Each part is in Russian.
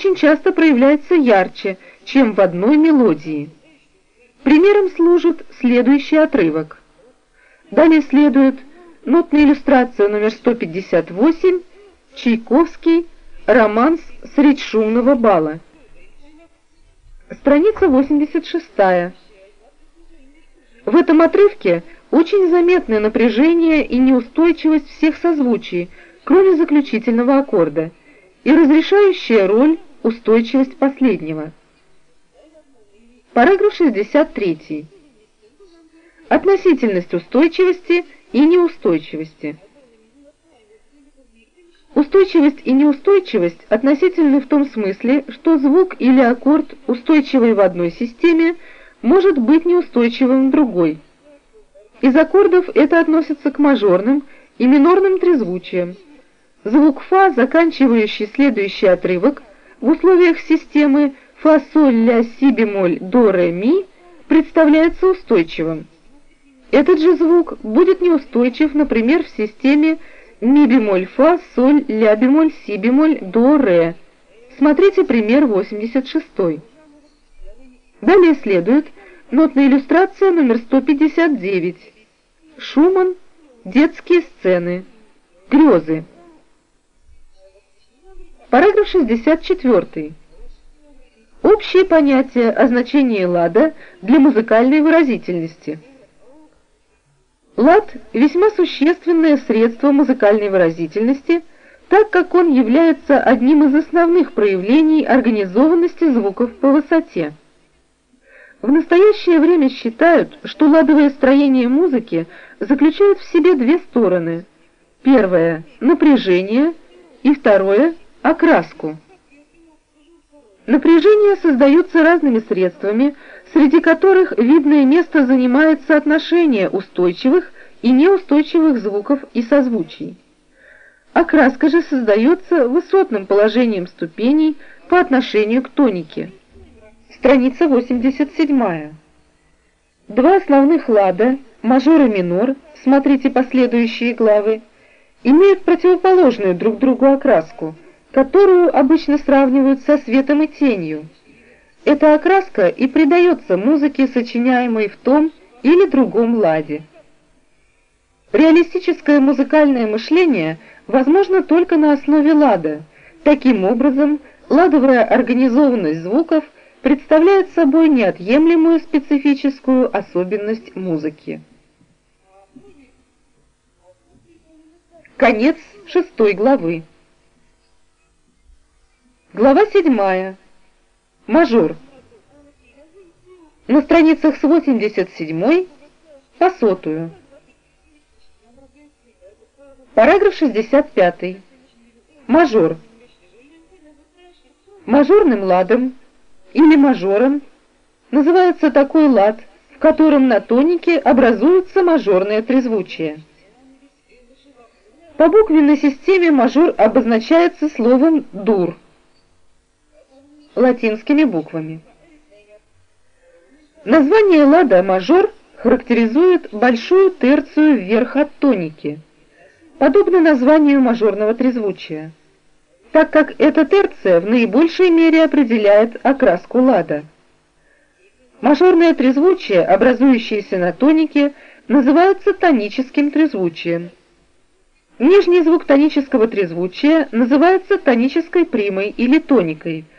очень часто проявляется ярче, чем в одной мелодии. Примером служит следующий отрывок. Далее следует нотная иллюстрация номер 158 Чайковский «Романс средь шумного бала». Страница 86. В этом отрывке очень заметное напряжение и неустойчивость всех созвучий, кроме заключительного аккорда, и разрешающая роль устойчивость последнего. Параграф 63. Относительность устойчивости и неустойчивости. Устойчивость и неустойчивость относительны в том смысле, что звук или аккорд, устойчивый в одной системе, может быть неустойчивым в другой. Из аккордов это относится к мажорным и минорным трезвучиям. Звук фа, заканчивающий следующий отрывок, в условиях системы фа, соль, ля, си бемоль, до, ре, ми, представляется устойчивым. Этот же звук будет неустойчив, например, в системе ми бемоль, фа, соль, ля бемоль, си бемоль, до, ре. Смотрите пример 86. Далее следует нотная иллюстрация номер 159. Шуман. Детские сцены. Грезы. Параграф 64. Общие понятия о значении лада для музыкальной выразительности. Лад – весьма существенное средство музыкальной выразительности, так как он является одним из основных проявлений организованности звуков по высоте. В настоящее время считают, что ладовое строение музыки заключает в себе две стороны. Первое – напряжение, и второе – Окраску. Напряжение создаются разными средствами, среди которых видное место занимает соотношение устойчивых и неустойчивых звуков и созвучий. Окраска же создается высотным положением ступеней по отношению к тонике. Страница 87. Два основных лада, мажор и минор, смотрите последующие главы, имеют противоположную друг другу окраску – которую обычно сравнивают со светом и тенью. Эта окраска и придается музыке, сочиняемой в том или другом ладе. Реалистическое музыкальное мышление возможно только на основе лада. Таким образом, ладовая организованность звуков представляет собой неотъемлемую специфическую особенность музыки. Конец шестой главы. Глава 7. Мажор. На страницах с 87 по сотую. Параграф 65. Мажор. Мажорным ладом или мажором называется такой лад, в котором на тонике образуется мажорное трезвучие. По буквенной системе мажор обозначается словом «дур» латинскими буквами. Название лада мажор характеризует большую терцию вверх от тоники, подобно названию мажорного трезвучия, так как эта терция в наибольшей мере определяет окраску лада. Мажорное трезвучие, образующееся на тонике, называется тоническим трезвучием. Нижний звук тонического трезвучия называется тонической примой или тоникой –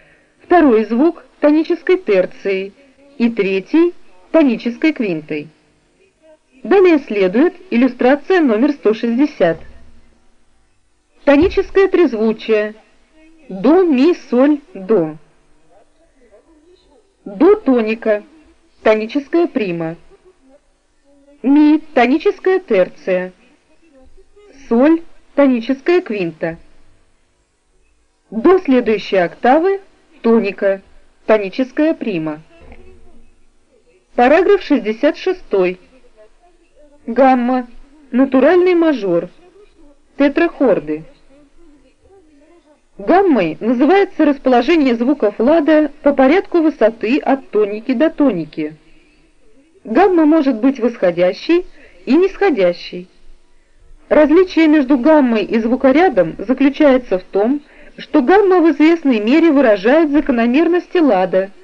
второй звук тонической терцией и третий тонической квинтой. Далее следует иллюстрация номер 160. Тоническое трезвучие до, ми, соль, до. До тоника, тоническая прима. Ми, тоническая терция. Соль, тоническая квинта. До следующей октавы тоника, тоническая прима. Параграф 66. Гамма, натуральный мажор, тетрахорды. Гаммой называется расположение звуков лада по порядку высоты от тоники до тоники. Гамма может быть восходящей и нисходящей. Различие между гаммой и звукорядом заключается в том, что гамма в известной мере выражает закономерности лада –